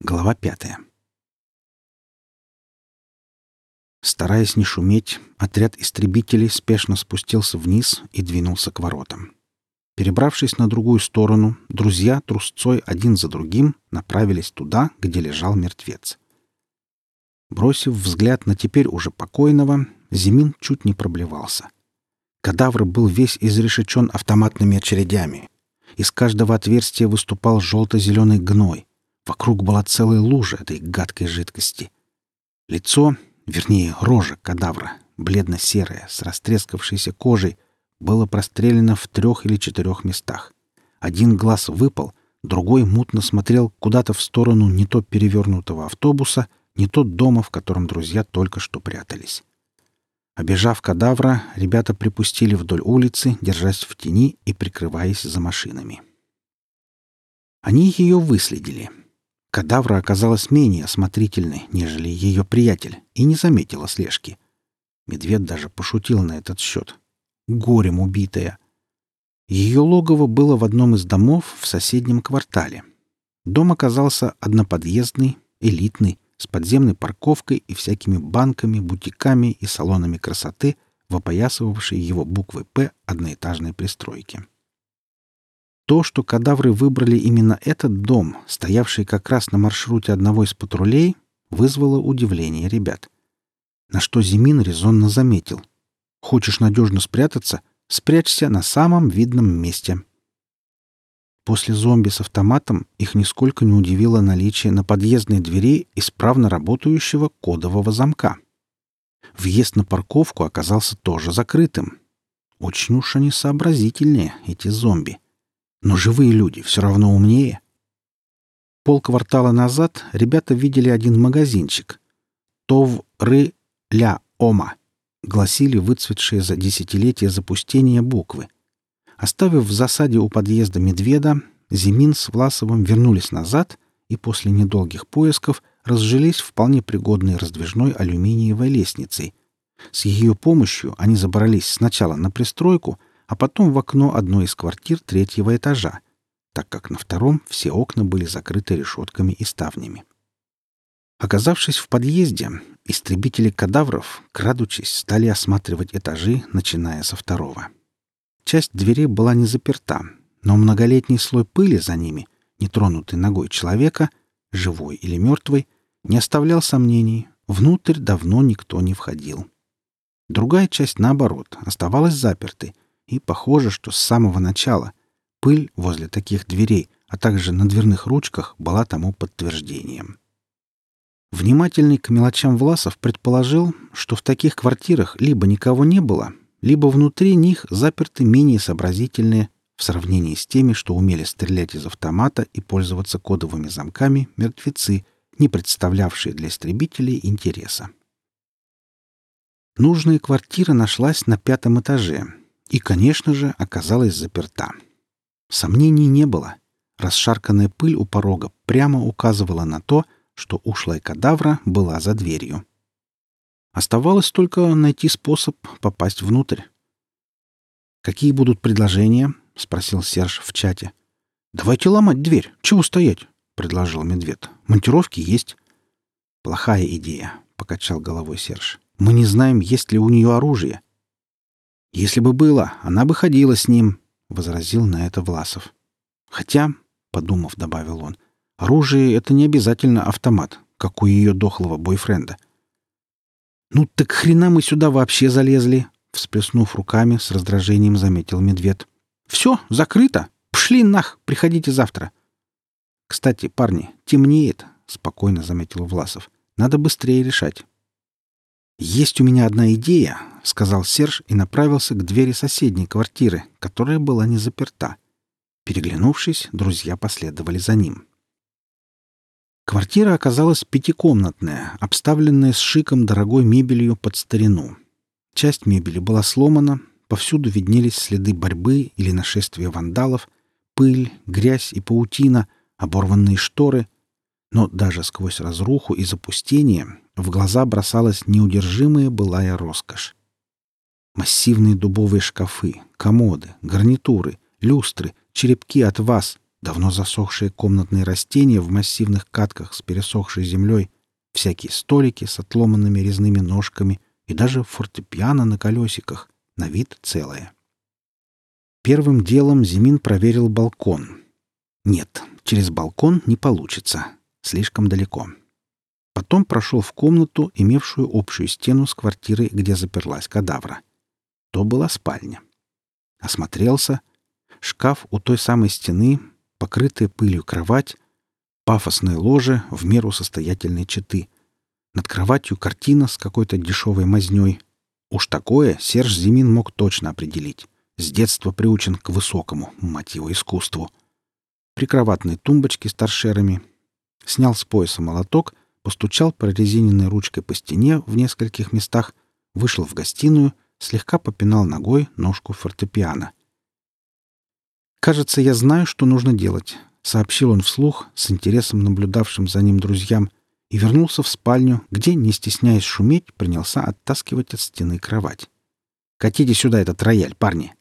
Глава пятая. Стараясь не шуметь, отряд истребителей спешно спустился вниз и двинулся к воротам. Перебравшись на другую сторону, друзья трусцой один за другим направились туда, где лежал мертвец. Бросив взгляд на теперь уже покойного, Зимин чуть не проблевался. Кадавр был весь изрешечен автоматными очередями. Из каждого отверстия выступал желто-зеленый гной — Вокруг была целая лужа этой гадкой жидкости. Лицо, вернее, рожа кадавра, бледно-серое, с растрескавшейся кожей, было прострелено в трех или четырех местах. Один глаз выпал, другой мутно смотрел куда-то в сторону не то перевернутого автобуса, не то дома, в котором друзья только что прятались. Обежав кадавра, ребята припустили вдоль улицы, держась в тени и прикрываясь за машинами. Они ее выследили — Кадавра оказалась менее осмотрительной, нежели ее приятель, и не заметила слежки. Медведь даже пошутил на этот счет. Горем убитая. Ее логово было в одном из домов в соседнем квартале. Дом оказался одноподъездный, элитный, с подземной парковкой и всякими банками, бутиками и салонами красоты, в опоясывавшей его буквы «П» одноэтажной пристройки. То, что кадавры выбрали именно этот дом, стоявший как раз на маршруте одного из патрулей, вызвало удивление ребят. На что Зимин резонно заметил. «Хочешь надежно спрятаться? Спрячься на самом видном месте». После зомби с автоматом их нисколько не удивило наличие на подъездной двери исправно работающего кодового замка. Въезд на парковку оказался тоже закрытым. Очень уж они сообразительнее, эти зомби. Но живые люди все равно умнее. Полквартала назад ребята видели один магазинчик. «Тов ры ля ома» — гласили выцветшие за десятилетия запустения буквы. Оставив в засаде у подъезда медведа, Зимин с Власовым вернулись назад и после недолгих поисков разжились вполне пригодной раздвижной алюминиевой лестницей. С ее помощью они забрались сначала на пристройку, а потом в окно одной из квартир третьего этажа, так как на втором все окна были закрыты решетками и ставнями. Оказавшись в подъезде, истребители кадавров, крадучись, стали осматривать этажи, начиная со второго. Часть дверей была не заперта, но многолетний слой пыли за ними, нетронутый ногой человека, живой или мертвый, не оставлял сомнений, внутрь давно никто не входил. Другая часть, наоборот, оставалась запертой — и похоже, что с самого начала пыль возле таких дверей, а также на дверных ручках была тому подтверждением. Внимательный к мелочам Власов предположил, что в таких квартирах либо никого не было, либо внутри них заперты менее сообразительные в сравнении с теми, что умели стрелять из автомата и пользоваться кодовыми замками мертвецы, не представлявшие для истребителей интереса. Нужная квартира нашлась на пятом этаже, и, конечно же, оказалась заперта. Сомнений не было. Расшарканная пыль у порога прямо указывала на то, что ушлая кадавра была за дверью. Оставалось только найти способ попасть внутрь. «Какие будут предложения?» — спросил Серж в чате. «Давайте ломать дверь. Чего стоять?» — предложил Медведь. «Монтировки есть». «Плохая идея», — покачал головой Серж. «Мы не знаем, есть ли у нее оружие. «Если бы было, она бы ходила с ним», — возразил на это Власов. «Хотя», — подумав, добавил он, — «оружие — это не обязательно автомат, как у ее дохлого бойфренда». «Ну так хрена мы сюда вообще залезли?» — всплеснув руками, с раздражением заметил медведь. «Все, закрыто. Пшли нах, приходите завтра». «Кстати, парни, темнеет», — спокойно заметил Власов. «Надо быстрее решать». «Есть у меня одна идея», — сказал Серж и направился к двери соседней квартиры, которая была не заперта. Переглянувшись, друзья последовали за ним. Квартира оказалась пятикомнатная, обставленная с шиком дорогой мебелью под старину. Часть мебели была сломана, повсюду виднелись следы борьбы или нашествия вандалов, пыль, грязь и паутина, оборванные шторы — но даже сквозь разруху и запустение в глаза бросалась неудержимая былая роскошь. Массивные дубовые шкафы, комоды, гарнитуры, люстры, черепки от вас, давно засохшие комнатные растения в массивных катках с пересохшей землей, всякие столики с отломанными резными ножками и даже фортепиано на колесиках, на вид целое. Первым делом Зимин проверил балкон. Нет, через балкон не получится. Слишком далеко. Потом прошел в комнату, имевшую общую стену с квартирой, где заперлась кадавра. То была спальня. Осмотрелся. Шкаф у той самой стены, покрытая пылью кровать, пафосное ложе в меру состоятельной четы. Над кроватью картина с какой-то дешевой мазнёй. Уж такое Серж Зимин мог точно определить. С детства приучен к высокому, мать его, искусству. Прикроватные тумбочки с торшерами. Снял с пояса молоток, постучал прорезиненной ручкой по стене в нескольких местах, вышел в гостиную, слегка попинал ногой ножку фортепиано. «Кажется, я знаю, что нужно делать», — сообщил он вслух, с интересом наблюдавшим за ним друзьям, и вернулся в спальню, где, не стесняясь шуметь, принялся оттаскивать от стены кровать. «Катите сюда этот рояль, парни!»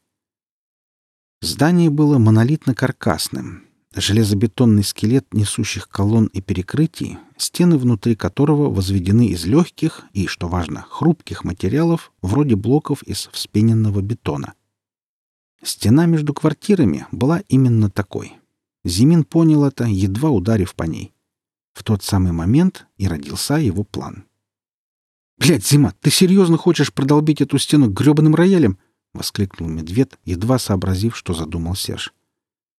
Здание было монолитно-каркасным. Железобетонный скелет несущих колонн и перекрытий, стены внутри которого возведены из легких и, что важно, хрупких материалов, вроде блоков из вспененного бетона. Стена между квартирами была именно такой. Зимин понял это, едва ударив по ней. В тот самый момент и родился его план. «Блядь, Зима, ты серьезно хочешь продолбить эту стену гребаным роялем?» — воскликнул медведь, едва сообразив, что задумал Серж.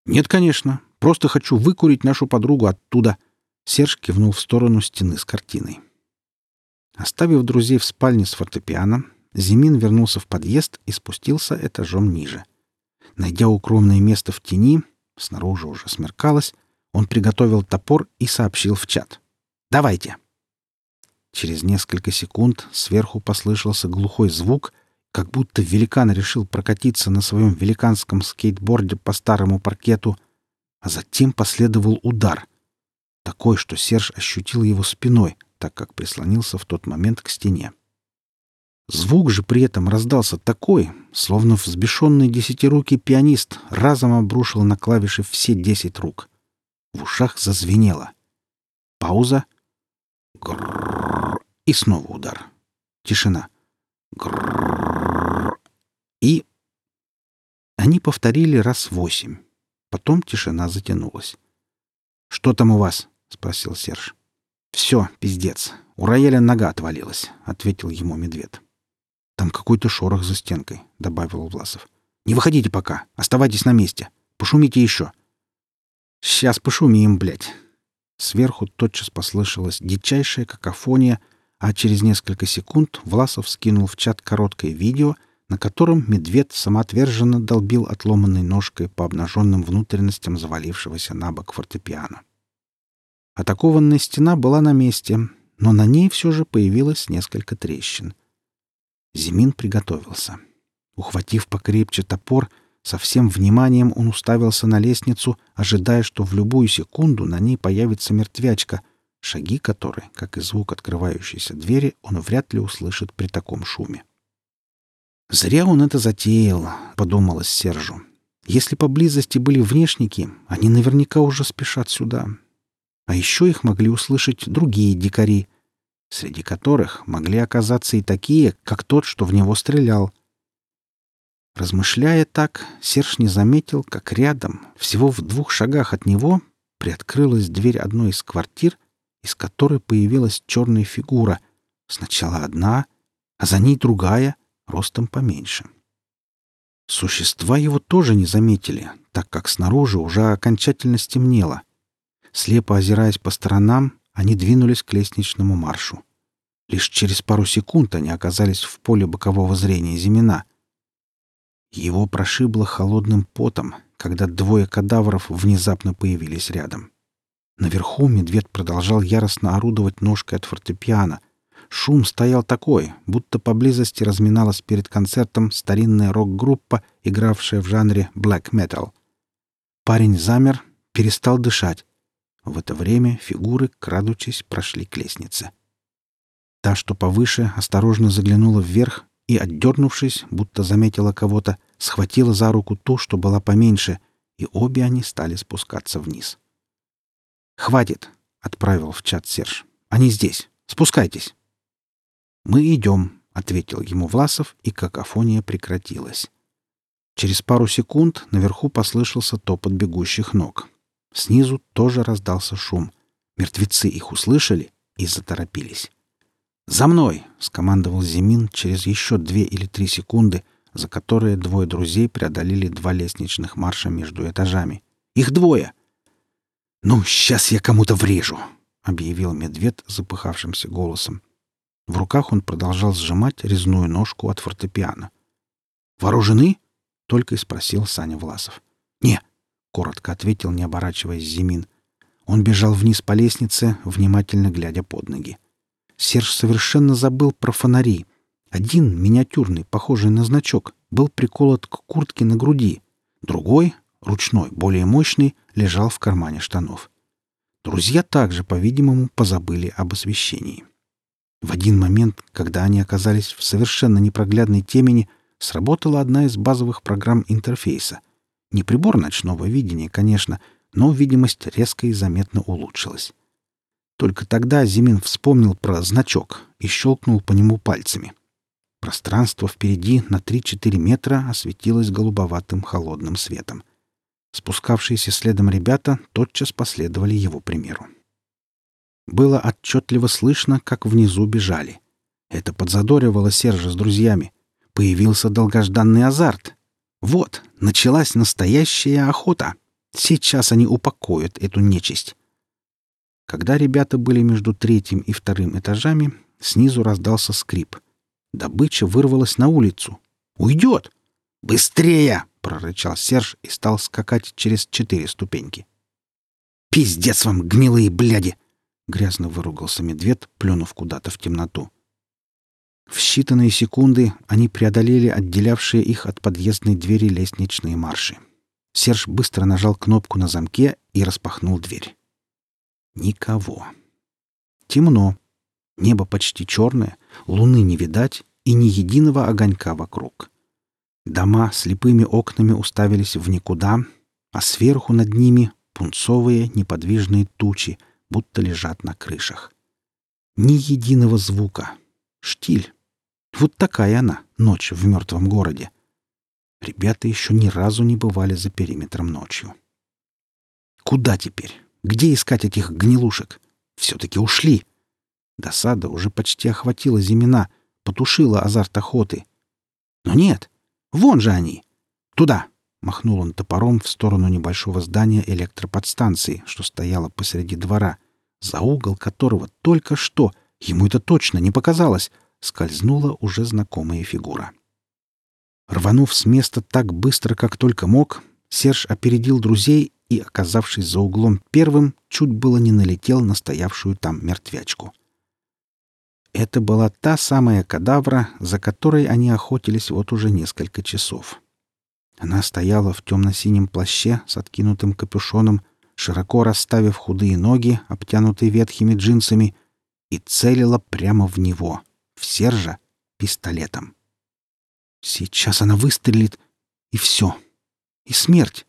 «Нет, конечно. Просто хочу выкурить нашу подругу оттуда». Серж кивнул в сторону стены с картиной. Оставив друзей в спальне с фортепиано, Зимин вернулся в подъезд и спустился этажом ниже. Найдя укромное место в тени, снаружи уже смеркалось, он приготовил топор и сообщил в чат. «Давайте!» Через несколько секунд сверху послышался глухой звук, как будто великан решил прокатиться на своем великанском скейтборде по старому паркету, а затем последовал удар. Такой, что Серж ощутил его спиной, так как прислонился в тот момент к стене. Звук же при этом раздался такой, словно взбешенный десятирукий пианист разом обрушил на клавиши все десять рук — в ушах зазвенело. Пауза. Грррр. И снова удар. Тишина. Грррр. И... Они повторили раз восемь. Потом тишина затянулась. «Что там у вас?» — спросил Серж. «Все, пиздец. У рояля нога отвалилась», — ответил ему медведь. «Там какой-то шорох за стенкой», — добавил Власов. «Не выходите пока. Оставайтесь на месте. Пошумите еще. Сейчас пошумим, блядь. Сверху тотчас послышалась дичайшая какофония, а через несколько секунд Власов скинул в чат короткое видео, на котором медведь самоотверженно долбил отломанной ножкой по обнаженным внутренностям завалившегося на бок фортепиано. Атакованная стена была на месте, но на ней все же появилось несколько трещин. Зимин приготовился. Ухватив покрепче топор, со всем вниманием он уставился на лестницу, ожидая, что в любую секунду на ней появится мертвячка, шаги которой, как и звук открывающейся двери, он вряд ли услышит при таком шуме. «Зря он это затеял», — подумалось Сержу. «Если поблизости были внешники, они наверняка уже спешат сюда. А еще их могли услышать другие дикари, среди которых могли оказаться и такие, как тот, что в него стрелял — Размышляя так, Серж не заметил, как рядом, всего в двух шагах от него, приоткрылась дверь одной из квартир, из которой появилась черная фигура. Сначала одна, а за ней другая, ростом поменьше. Существа его тоже не заметили, так как снаружи уже окончательно стемнело. Слепо озираясь по сторонам, они двинулись к лестничному маршу. Лишь через пару секунд они оказались в поле бокового зрения Зимина — его прошибло холодным потом, когда двое кадавров внезапно появились рядом. Наверху медведь продолжал яростно орудовать ножкой от фортепиано. Шум стоял такой, будто поблизости разминалась перед концертом старинная рок-группа, игравшая в жанре black metal. Парень замер, перестал дышать. В это время фигуры, крадучись, прошли к лестнице. Та, что повыше, осторожно заглянула вверх и, отдернувшись, будто заметила кого-то, схватила за руку ту, что была поменьше, и обе они стали спускаться вниз. «Хватит!» — отправил в чат Серж. «Они здесь. Спускайтесь!» «Мы идем», — ответил ему Власов, и какофония прекратилась. Через пару секунд наверху послышался топот бегущих ног. Снизу тоже раздался шум. Мертвецы их услышали и заторопились. «За мной!» — скомандовал Зимин через еще две или три секунды, за которые двое друзей преодолели два лестничных марша между этажами. «Их двое!» «Ну, сейчас я кому-то врежу!» — объявил медведь запыхавшимся голосом. В руках он продолжал сжимать резную ножку от фортепиано. «Вооружены?» — только и спросил Саня Власов. «Не!» — коротко ответил, не оборачиваясь Зимин. Он бежал вниз по лестнице, внимательно глядя под ноги. Серж совершенно забыл про фонари. Один, миниатюрный, похожий на значок, был приколот к куртке на груди. Другой, ручной, более мощный, лежал в кармане штанов. Друзья также, по-видимому, позабыли об освещении. В один момент, когда они оказались в совершенно непроглядной темени, сработала одна из базовых программ интерфейса. Не прибор ночного видения, конечно, но видимость резко и заметно улучшилась. Только тогда Зимин вспомнил про значок и щелкнул по нему пальцами. Пространство впереди на 3-4 метра осветилось голубоватым холодным светом. Спускавшиеся следом ребята тотчас последовали его примеру. Было отчетливо слышно, как внизу бежали. Это подзадоривало Сержа с друзьями. Появился долгожданный азарт. Вот, началась настоящая охота. Сейчас они упокоят эту нечисть. Когда ребята были между третьим и вторым этажами, снизу раздался скрип. Добыча вырвалась на улицу. «Уйдет!» «Быстрее!» — прорычал Серж и стал скакать через четыре ступеньки. «Пиздец вам, гнилые бляди!» — грязно выругался медведь, плюнув куда-то в темноту. В считанные секунды они преодолели отделявшие их от подъездной двери лестничные марши. Серж быстро нажал кнопку на замке и распахнул дверь. Никого. Темно. Небо почти черное, луны не видать и ни единого огонька вокруг. Дома слепыми окнами уставились в никуда, а сверху над ними пунцовые неподвижные тучи, будто лежат на крышах. Ни единого звука. Штиль. Вот такая она, ночь в мертвом городе. Ребята еще ни разу не бывали за периметром ночью. Куда теперь? Где искать этих гнилушек? Все-таки ушли. Досада уже почти охватила Зимина, потушила азарт охоты. Но нет, вон же они. Туда, махнул он топором в сторону небольшого здания электроподстанции, что стояло посреди двора, за угол которого только что, ему это точно не показалось, скользнула уже знакомая фигура. Рванув с места так быстро, как только мог, Серж опередил друзей и, оказавшись за углом первым, чуть было не налетел на стоявшую там мертвячку. Это была та самая кадавра, за которой они охотились вот уже несколько часов. Она стояла в темно-синем плаще с откинутым капюшоном, широко расставив худые ноги, обтянутые ветхими джинсами, и целила прямо в него, в Сержа, пистолетом. Сейчас она выстрелит, и все. И смерть.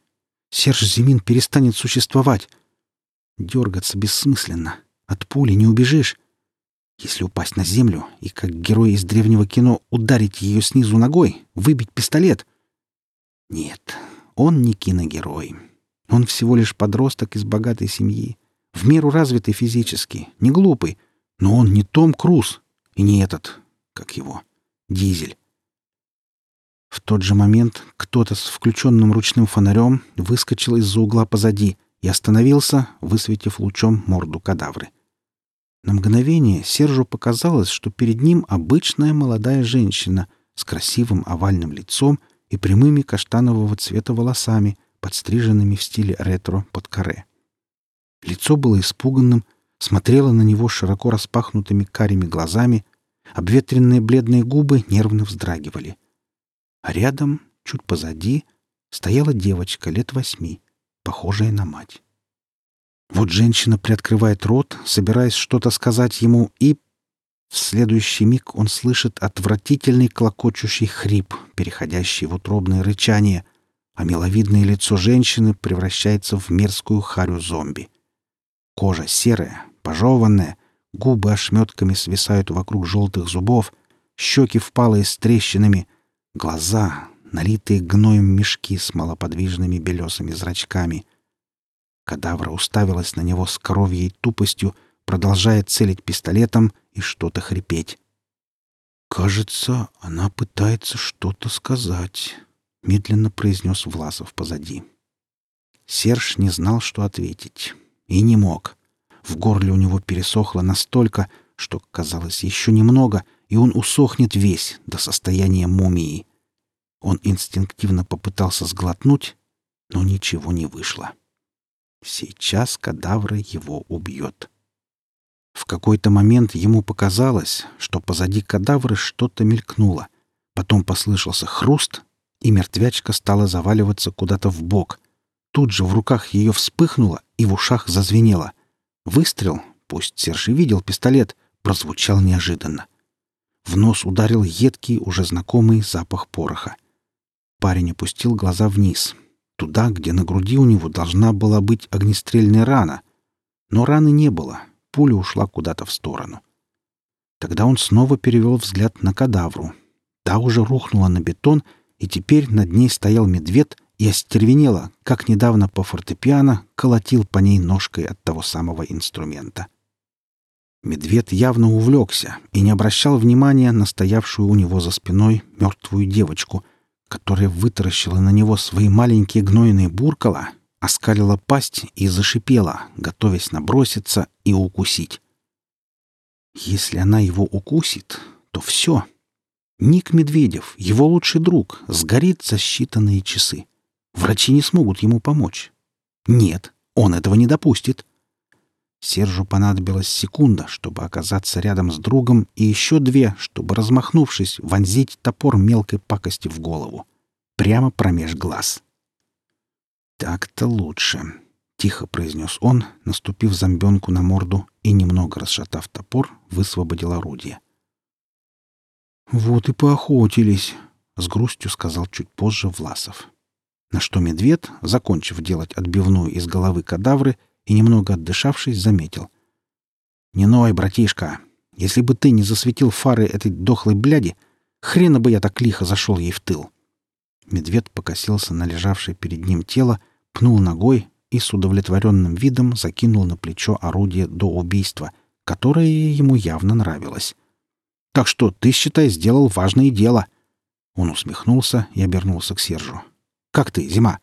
Серж Зимин перестанет существовать. Дергаться бессмысленно. От пули не убежишь. Если упасть на землю и, как герой из древнего кино, ударить ее снизу ногой, выбить пистолет... Нет, он не киногерой. Он всего лишь подросток из богатой семьи, в меру развитый физически, не глупый, но он не Том Круз и не этот, как его, Дизель. В тот же момент кто-то с включенным ручным фонарем выскочил из-за угла позади и остановился, высветив лучом морду кадавры. На мгновение Сержу показалось, что перед ним обычная молодая женщина с красивым овальным лицом и прямыми каштанового цвета волосами, подстриженными в стиле ретро под каре. Лицо было испуганным, смотрело на него широко распахнутыми карими глазами, обветренные бледные губы нервно вздрагивали — а рядом, чуть позади, стояла девочка лет восьми, похожая на мать. Вот женщина приоткрывает рот, собираясь что-то сказать ему, и в следующий миг он слышит отвратительный клокочущий хрип, переходящий в утробное рычание. а миловидное лицо женщины превращается в мерзкую харю зомби. Кожа серая, пожеванная, губы ошметками свисают вокруг желтых зубов, щеки впалые с трещинами, глаза, налитые гноем мешки с малоподвижными белесыми зрачками. Кадавра уставилась на него с коровьей тупостью, продолжая целить пистолетом и что-то хрипеть. «Кажется, она пытается что-то сказать», — медленно произнес Власов позади. Серж не знал, что ответить. И не мог. В горле у него пересохло настолько, что, казалось, еще немного, и он усохнет весь до состояния мумии. Он инстинктивно попытался сглотнуть, но ничего не вышло. Сейчас кадавра его убьет. В какой-то момент ему показалось, что позади кадавры что-то мелькнуло. Потом послышался хруст, и мертвячка стала заваливаться куда-то в бок. Тут же в руках ее вспыхнуло и в ушах зазвенело. Выстрел, пусть Серж и видел пистолет, прозвучал неожиданно. В нос ударил едкий, уже знакомый запах пороха. Парень опустил глаза вниз, туда, где на груди у него должна была быть огнестрельная рана. Но раны не было, пуля ушла куда-то в сторону. Тогда он снова перевел взгляд на кадавру. Та уже рухнула на бетон, и теперь над ней стоял медведь и остервенела, как недавно по фортепиано колотил по ней ножкой от того самого инструмента. Медведь явно увлекся и не обращал внимания на стоявшую у него за спиной мертвую девочку — которая вытаращила на него свои маленькие гнойные буркала, оскалила пасть и зашипела, готовясь наброситься и укусить. Если она его укусит, то все. Ник Медведев, его лучший друг, сгорит за считанные часы. Врачи не смогут ему помочь. Нет, он этого не допустит. Сержу понадобилась секунда, чтобы оказаться рядом с другом, и еще две, чтобы, размахнувшись, вонзить топор мелкой пакости в голову. Прямо промеж глаз. «Так-то лучше», — тихо произнес он, наступив зомбенку на морду и, немного расшатав топор, высвободил орудие. «Вот и поохотились», — с грустью сказал чуть позже Власов. На что медведь, закончив делать отбивную из головы кадавры, и, немного отдышавшись, заметил. «Не ной, братишка! Если бы ты не засветил фары этой дохлой бляди, хрена бы я так лихо зашел ей в тыл!» Медведь покосился на лежавшее перед ним тело, пнул ногой и с удовлетворенным видом закинул на плечо орудие до убийства, которое ему явно нравилось. «Так что ты, считай, сделал важное дело!» Он усмехнулся и обернулся к Сержу. «Как ты, зима?»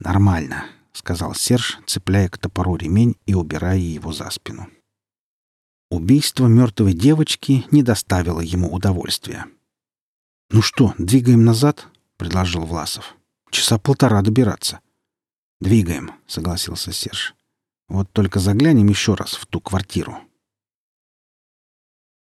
«Нормально», — сказал Серж, цепляя к топору ремень и убирая его за спину. Убийство мертвой девочки не доставило ему удовольствия. «Ну что, двигаем назад?» — предложил Власов. «Часа полтора добираться». «Двигаем», — согласился Серж. «Вот только заглянем еще раз в ту квартиру.